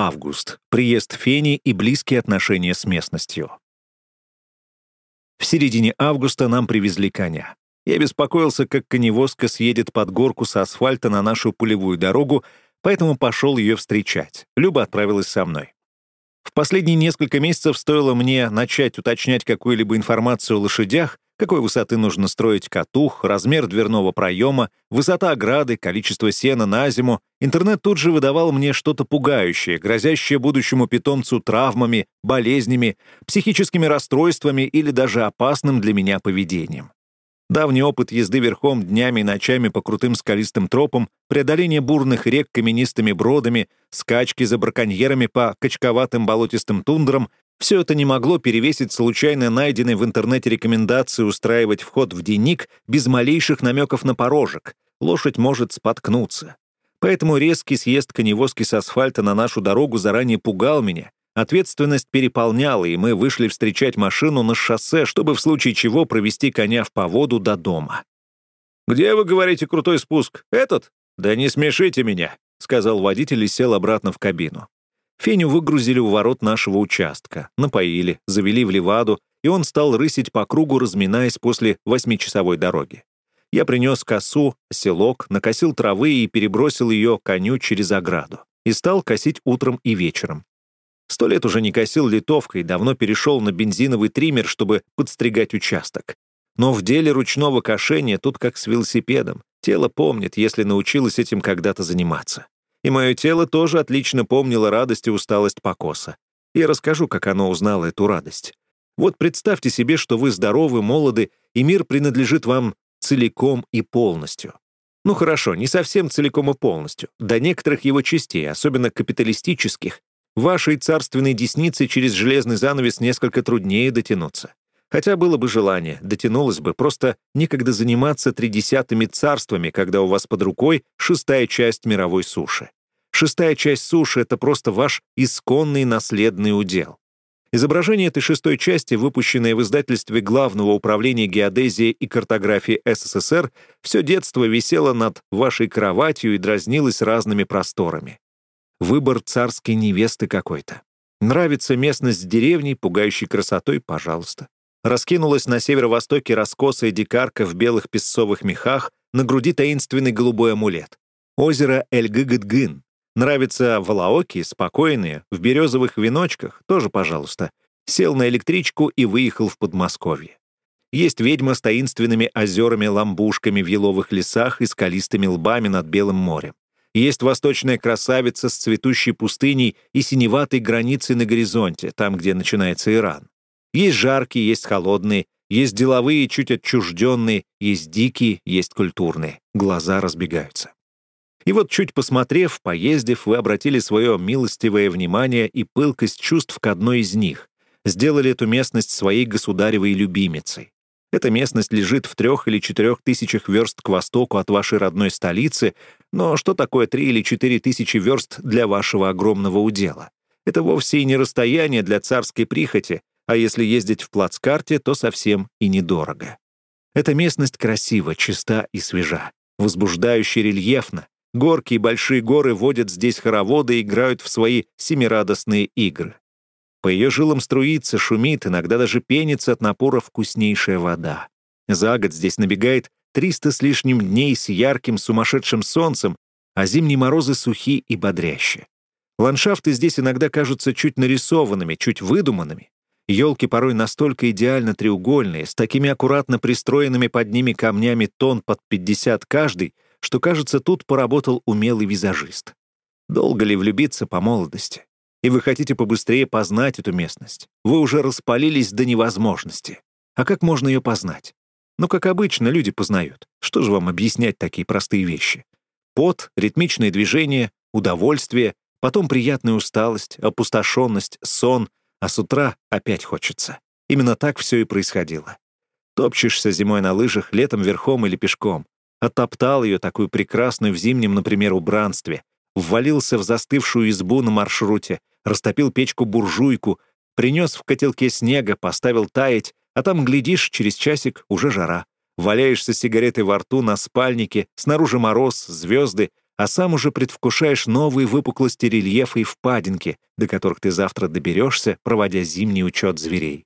Август. Приезд Фени и близкие отношения с местностью. В середине августа нам привезли коня. Я беспокоился, как коневозка съедет под горку с асфальта на нашу пулевую дорогу, поэтому пошел ее встречать. Люба отправилась со мной. В последние несколько месяцев стоило мне начать уточнять какую-либо информацию о лошадях, какой высоты нужно строить катух, размер дверного проема, высота ограды, количество сена на зиму. Интернет тут же выдавал мне что-то пугающее, грозящее будущему питомцу травмами, болезнями, психическими расстройствами или даже опасным для меня поведением. Давний опыт езды верхом днями и ночами по крутым скалистым тропам, преодоление бурных рек каменистыми бродами, скачки за браконьерами по качковатым болотистым тундрам все это не могло перевесить случайно найденной в интернете рекомендации устраивать вход в денник без малейших намеков на порожек. Лошадь может споткнуться. Поэтому резкий съезд коневозки с асфальта на нашу дорогу заранее пугал меня. Ответственность переполняла, и мы вышли встречать машину на шоссе, чтобы в случае чего провести коня в поводу до дома. «Где, вы говорите, крутой спуск? Этот? Да не смешите меня», — сказал водитель и сел обратно в кабину. Феню выгрузили у ворот нашего участка, напоили, завели в леваду, и он стал рысить по кругу, разминаясь после восьмичасовой дороги. Я принес косу, селок, накосил травы и перебросил ее коню через ограду. И стал косить утром и вечером. Сто лет уже не косил литовкой, давно перешел на бензиновый триммер, чтобы подстригать участок. Но в деле ручного кошения тут как с велосипедом. Тело помнит, если научилось этим когда-то заниматься. И мое тело тоже отлично помнило радость и усталость покоса. Я расскажу, как оно узнало эту радость. Вот представьте себе, что вы здоровы, молоды, и мир принадлежит вам целиком и полностью. Ну хорошо, не совсем целиком и полностью. До некоторых его частей, особенно капиталистических, вашей царственной деснице через железный занавес несколько труднее дотянуться. Хотя было бы желание, дотянулось бы, просто некогда заниматься тридесятыми царствами, когда у вас под рукой шестая часть мировой суши. Шестая часть суши — это просто ваш исконный наследный удел. Изображение этой шестой части, выпущенное в издательстве Главного управления геодезии и картографии СССР, все детство висело над вашей кроватью и дразнилось разными просторами. Выбор царской невесты какой-то. Нравится местность деревни, пугающей красотой, пожалуйста. Раскинулась на северо-востоке раскосая дикарка в белых песцовых мехах, на груди таинственный голубой амулет. Озеро Эль-Гыгыдгын. Нравится Валаоки, спокойные, в березовых веночках, тоже пожалуйста. Сел на электричку и выехал в Подмосковье. Есть ведьма с таинственными озерами-ламбушками в еловых лесах и скалистыми лбами над Белым морем. Есть восточная красавица с цветущей пустыней и синеватой границей на горизонте, там, где начинается Иран. Есть жаркие, есть холодные, есть деловые, чуть отчужденные, есть дикие, есть культурные. Глаза разбегаются. И вот чуть посмотрев, поездив, вы обратили свое милостивое внимание и пылкость чувств к одной из них. Сделали эту местность своей государевой любимицей. Эта местность лежит в трех или четырех тысячах верст к востоку от вашей родной столицы, но что такое три или четыре тысячи верст для вашего огромного удела? Это вовсе и не расстояние для царской прихоти, а если ездить в плацкарте, то совсем и недорого. Эта местность красива, чиста и свежа, возбуждающе рельефна. Горки и большие горы водят здесь хороводы и играют в свои семирадостные игры. По ее жилам струится, шумит, иногда даже пенится от напора вкуснейшая вода. За год здесь набегает 300 с лишним дней с ярким сумасшедшим солнцем, а зимние морозы сухи и бодрящие. Ландшафты здесь иногда кажутся чуть нарисованными, чуть выдуманными. Елки порой настолько идеально треугольные, с такими аккуратно пристроенными под ними камнями тон под 50 каждый, что, кажется, тут поработал умелый визажист. Долго ли влюбиться по молодости? И вы хотите побыстрее познать эту местность. Вы уже распалились до невозможности. А как можно ее познать? Ну, как обычно, люди познают. Что же вам объяснять такие простые вещи? Пот, ритмичные движения, удовольствие, потом приятная усталость, опустошенность, сон, а с утра опять хочется. Именно так все и происходило. Топчешься зимой на лыжах, летом верхом или пешком. Оттоптал ее такую прекрасную в зимнем, например, убранстве. Ввалился в застывшую избу на маршруте, растопил печку-буржуйку, принес в котелке снега, поставил таять, а там, глядишь, через часик уже жара. Валяешься с сигаретой во рту на спальнике, снаружи мороз, звезды, а сам уже предвкушаешь новые выпуклости рельефа и впадинки, до которых ты завтра доберешься, проводя зимний учет зверей.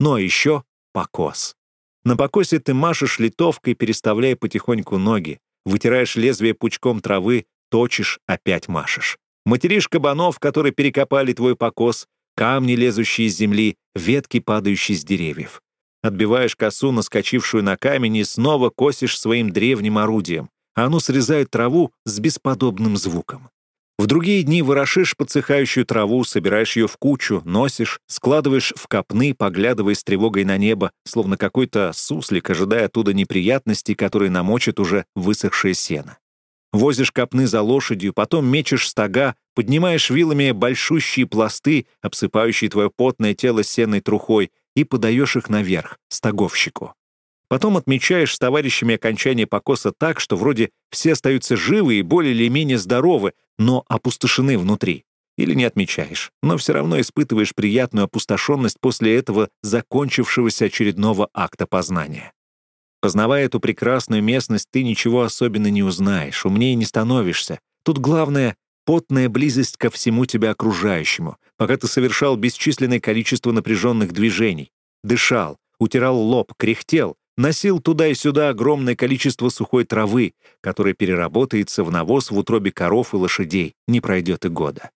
А еще покос. На покосе ты машешь литовкой, переставляя потихоньку ноги, вытираешь лезвие пучком травы, точишь, опять машешь. Материшь кабанов, которые перекопали твой покос, камни, лезущие из земли, ветки, падающие с деревьев. Отбиваешь косу, наскочившую на камень, и снова косишь своим древним орудием а оно срезает траву с бесподобным звуком. В другие дни ворошишь подсыхающую траву, собираешь ее в кучу, носишь, складываешь в копны, поглядывая с тревогой на небо, словно какой-то суслик, ожидая оттуда неприятностей, которые намочат уже высохшее сено. Возишь копны за лошадью, потом мечешь стога, поднимаешь вилами большущие пласты, обсыпающие твое потное тело сенной трухой, и подаешь их наверх, стоговщику. Потом отмечаешь с товарищами окончание покоса так, что вроде все остаются живы и более или менее здоровы, но опустошены внутри. Или не отмечаешь, но все равно испытываешь приятную опустошенность после этого закончившегося очередного акта познания. Познавая эту прекрасную местность, ты ничего особенно не узнаешь, умнее не становишься. Тут главное — потная близость ко всему тебя окружающему, пока ты совершал бесчисленное количество напряженных движений, дышал, утирал лоб, кряхтел, носил туда и сюда огромное количество сухой травы, которая переработается в навоз в утробе коров и лошадей, не пройдет и года.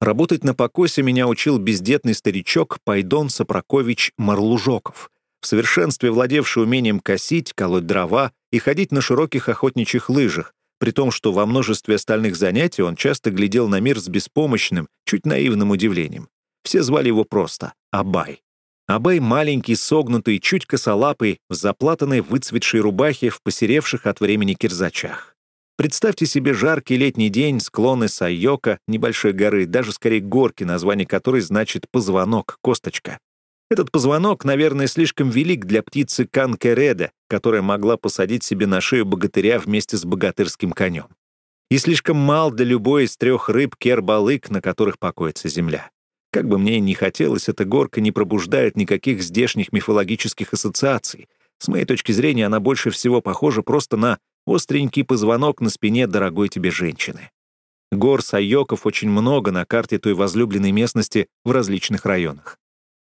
Работать на покосе меня учил бездетный старичок Пайдон Сапрокович Марлужоков, в совершенстве владевший умением косить, колоть дрова и ходить на широких охотничьих лыжах, при том, что во множестве остальных занятий он часто глядел на мир с беспомощным, чуть наивным удивлением. Все звали его просто Абай. Абай маленький, согнутый, чуть косолапый, в заплатанной выцветшей рубахе, в посеревших от времени кирзачах. Представьте себе жаркий летний день, склоны Сайока, небольшой горы, даже скорее горки, название которой значит «позвонок», «косточка». Этот позвонок, наверное, слишком велик для птицы Канкереда, которая могла посадить себе на шею богатыря вместе с богатырским конем. И слишком мал для любой из трех рыб кербалык, на которых покоится земля. Как бы мне ни хотелось, эта горка не пробуждает никаких здешних мифологических ассоциаций. С моей точки зрения, она больше всего похожа просто на остренький позвонок на спине дорогой тебе женщины. Гор Сайоков очень много на карте той возлюбленной местности в различных районах.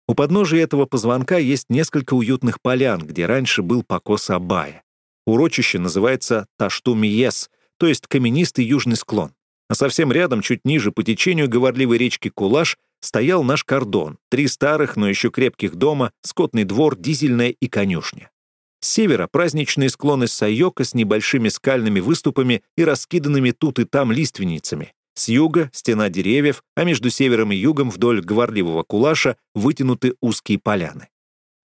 У подножия этого позвонка есть несколько уютных полян, где раньше был покос Абая. Урочище называется Ташту-Миес, то есть каменистый южный склон. А совсем рядом, чуть ниже по течению говорливой речки Кулаш, стоял наш кордон, три старых, но еще крепких дома, скотный двор, дизельная и конюшня. С севера праздничные склоны Сайока с небольшими скальными выступами и раскиданными тут и там лиственницами. С юга — стена деревьев, а между севером и югом вдоль говорливого кулаша вытянуты узкие поляны.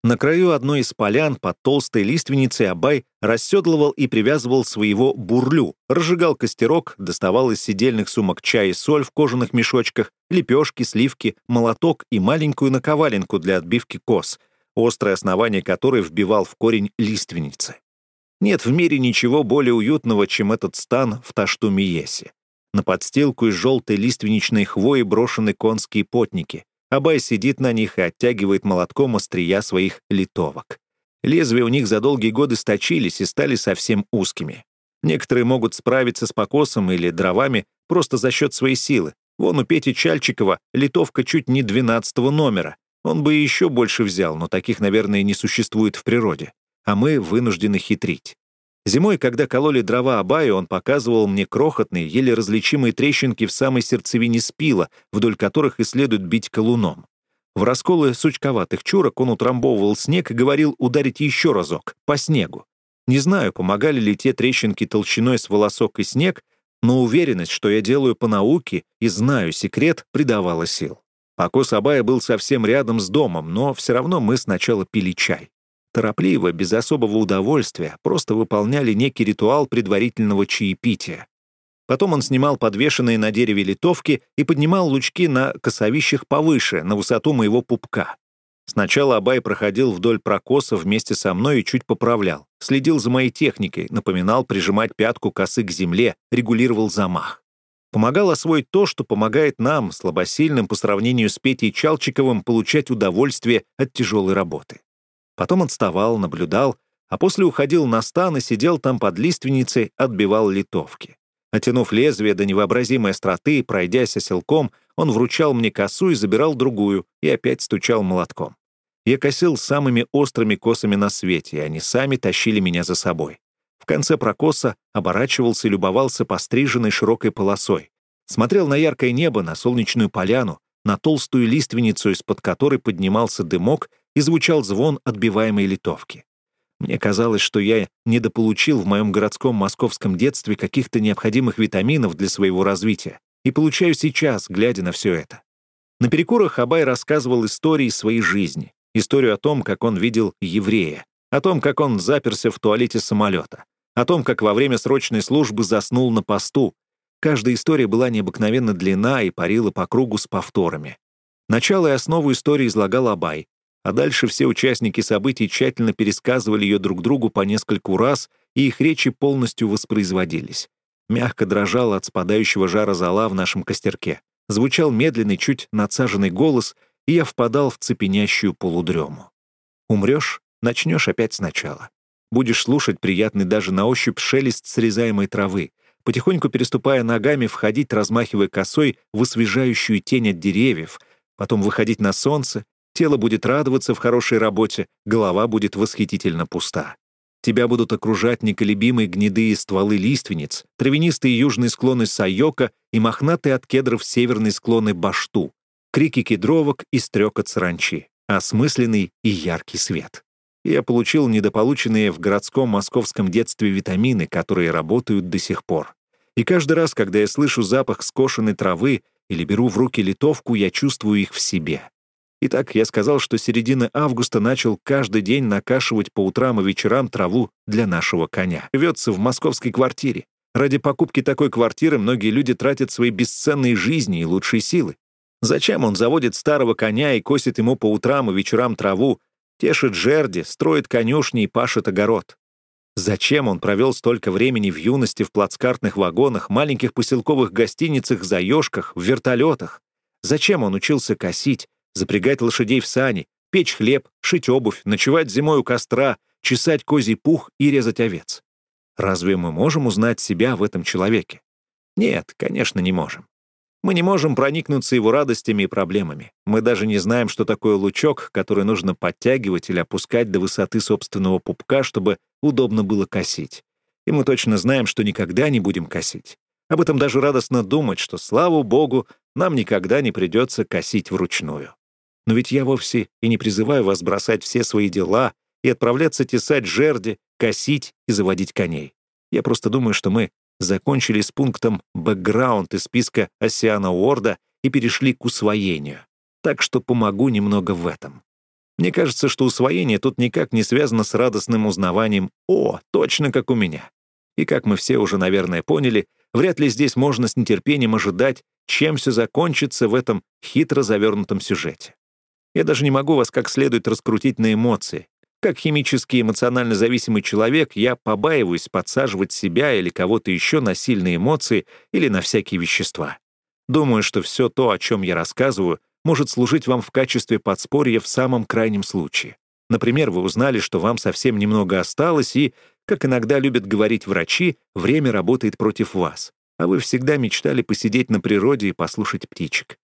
На краю одной из полян под толстой лиственницей Абай расседлывал и привязывал своего бурлю, разжигал костерок, доставал из сидельных сумок чай и соль в кожаных мешочках, лепешки, сливки, молоток и маленькую наковаленку для отбивки кос, острое основание которой вбивал в корень лиственницы. Нет в мире ничего более уютного, чем этот стан в Таштумиесе. На подстилку из желтой лиственничной хвои брошены конские потники, Абай сидит на них и оттягивает молотком острия своих литовок. Лезвия у них за долгие годы сточились и стали совсем узкими. Некоторые могут справиться с покосом или дровами просто за счет своей силы. Вон у Пети Чальчикова литовка чуть не 12 номера. Он бы еще больше взял, но таких, наверное, не существует в природе. А мы вынуждены хитрить. Зимой, когда кололи дрова Абаю, он показывал мне крохотные, еле различимые трещинки в самой сердцевине спила, вдоль которых и следует бить колуном. В расколы сучковатых чурок он утрамбовывал снег и говорил ударить еще разок, по снегу. Не знаю, помогали ли те трещинки толщиной с волосок и снег, но уверенность, что я делаю по науке и знаю секрет, придавала сил. Покос Абая был совсем рядом с домом, но все равно мы сначала пили чай торопливо, без особого удовольствия, просто выполняли некий ритуал предварительного чаепития. Потом он снимал подвешенные на дереве литовки и поднимал лучки на косовищах повыше, на высоту моего пупка. Сначала Абай проходил вдоль прокоса вместе со мной и чуть поправлял. Следил за моей техникой, напоминал прижимать пятку косы к земле, регулировал замах. Помогал освоить то, что помогает нам, слабосильным по сравнению с Петей Чалчиковым, получать удовольствие от тяжелой работы. Потом отставал, наблюдал, а после уходил на стан и сидел там под лиственницей, отбивал литовки. Натянув лезвие до невообразимой остроты, пройдясь оселком, он вручал мне косу и забирал другую, и опять стучал молотком. Я косил самыми острыми косами на свете, и они сами тащили меня за собой. В конце прокоса оборачивался и любовался постриженной широкой полосой. Смотрел на яркое небо, на солнечную поляну, на толстую лиственницу, из-под которой поднимался дымок и звучал звон отбиваемой литовки. Мне казалось, что я недополучил в моем городском московском детстве каких-то необходимых витаминов для своего развития и получаю сейчас, глядя на все это. На перекурах Абай рассказывал истории своей жизни, историю о том, как он видел еврея, о том, как он заперся в туалете самолета, о том, как во время срочной службы заснул на посту. Каждая история была необыкновенно длина и парила по кругу с повторами. Начало и основу истории излагал Абай, а дальше все участники событий тщательно пересказывали ее друг другу по нескольку раз, и их речи полностью воспроизводились. Мягко дрожал от спадающего жара зола в нашем костерке. Звучал медленный, чуть надсаженный голос, и я впадал в цепенящую полудрему. Умрешь — начнешь опять сначала. Будешь слушать приятный даже на ощупь шелест срезаемой травы, потихоньку переступая ногами, входить, размахивая косой, в освежающую тень от деревьев, потом выходить на солнце Тело будет радоваться в хорошей работе, голова будет восхитительно пуста. Тебя будут окружать неколебимые гнедые стволы лиственниц, травянистые южные склоны Сайока и мохнатые от кедров северные склоны Башту, крики кедровок и стрекот саранчи, осмысленный и яркий свет. Я получил недополученные в городском московском детстве витамины, которые работают до сих пор. И каждый раз, когда я слышу запах скошенной травы или беру в руки литовку, я чувствую их в себе. Итак, я сказал, что с середины августа начал каждый день накашивать по утрам и вечерам траву для нашего коня. Живется в московской квартире. Ради покупки такой квартиры многие люди тратят свои бесценные жизни и лучшие силы. Зачем он заводит старого коня и косит ему по утрам и вечерам траву, тешит жерди, строит конюшни и пашет огород? Зачем он провел столько времени в юности в плацкартных вагонах, маленьких поселковых гостиницах, заёжках, в вертолетах? Зачем он учился косить, запрягать лошадей в сани, печь хлеб, шить обувь, ночевать зимой у костра, чесать козий пух и резать овец. Разве мы можем узнать себя в этом человеке? Нет, конечно, не можем. Мы не можем проникнуться его радостями и проблемами. Мы даже не знаем, что такое лучок, который нужно подтягивать или опускать до высоты собственного пупка, чтобы удобно было косить. И мы точно знаем, что никогда не будем косить. Об этом даже радостно думать, что, слава богу, нам никогда не придется косить вручную. Но ведь я вовсе и не призываю вас бросать все свои дела и отправляться тесать жерди, косить и заводить коней. Я просто думаю, что мы закончили с пунктом «бэкграунд» из списка Осиана Уорда и перешли к усвоению. Так что помогу немного в этом. Мне кажется, что усвоение тут никак не связано с радостным узнаванием «О, точно как у меня». И как мы все уже, наверное, поняли, вряд ли здесь можно с нетерпением ожидать, чем все закончится в этом хитро завернутом сюжете. Я даже не могу вас как следует раскрутить на эмоции. Как химически эмоционально зависимый человек, я побаиваюсь подсаживать себя или кого-то еще на сильные эмоции или на всякие вещества. Думаю, что все то, о чем я рассказываю, может служить вам в качестве подспорья в самом крайнем случае. Например, вы узнали, что вам совсем немного осталось, и, как иногда любят говорить врачи, время работает против вас, а вы всегда мечтали посидеть на природе и послушать птичек.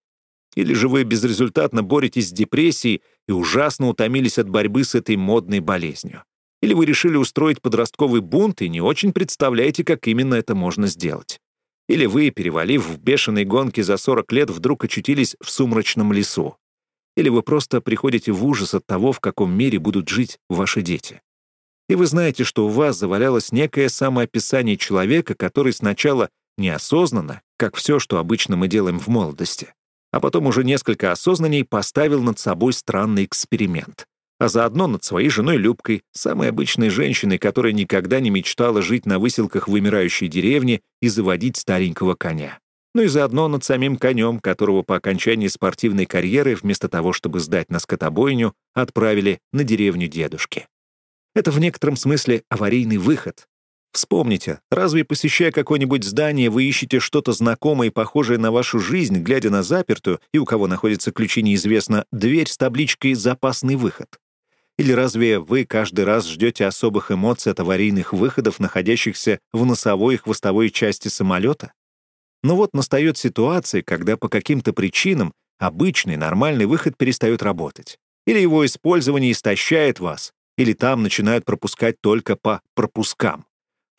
Или же вы безрезультатно боретесь с депрессией и ужасно утомились от борьбы с этой модной болезнью. Или вы решили устроить подростковый бунт и не очень представляете, как именно это можно сделать. Или вы, перевалив в бешеной гонке за 40 лет, вдруг очутились в сумрачном лесу. Или вы просто приходите в ужас от того, в каком мире будут жить ваши дети. И вы знаете, что у вас завалялось некое самоописание человека, который сначала неосознанно, как все, что обычно мы делаем в молодости, а потом уже несколько осознанней поставил над собой странный эксперимент. А заодно над своей женой Любкой, самой обычной женщиной, которая никогда не мечтала жить на выселках вымирающей деревни и заводить старенького коня. Ну и заодно над самим конем, которого по окончании спортивной карьеры, вместо того, чтобы сдать на скотобойню, отправили на деревню дедушки. Это в некотором смысле аварийный выход, Вспомните, разве посещая какое-нибудь здание, вы ищете что-то знакомое и похожее на вашу жизнь, глядя на запертую, и у кого находятся ключи неизвестно, дверь с табличкой «Запасный выход»? Или разве вы каждый раз ждете особых эмоций от аварийных выходов, находящихся в носовой и хвостовой части самолета? Но вот настает ситуация, когда по каким-то причинам обычный нормальный выход перестает работать. Или его использование истощает вас, или там начинают пропускать только по пропускам.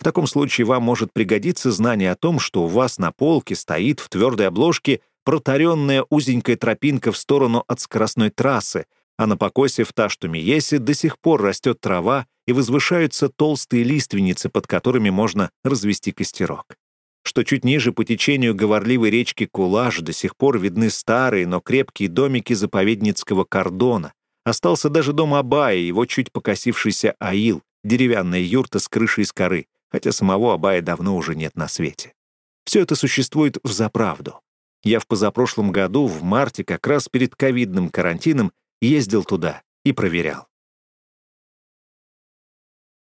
В таком случае вам может пригодиться знание о том, что у вас на полке стоит в твердой обложке протаренная узенькая тропинка в сторону от скоростной трассы, а на покосе в Таштумиесе до сих пор растет трава и возвышаются толстые лиственницы, под которыми можно развести костерок. Что чуть ниже по течению говорливой речки Кулаш до сих пор видны старые, но крепкие домики заповедницкого кордона. Остался даже дом Абая, его чуть покосившийся аил, деревянная юрта с крышей из коры, хотя самого Абая давно уже нет на свете. Все это существует в заправду. Я в позапрошлом году, в марте, как раз перед ковидным карантином, ездил туда и проверял.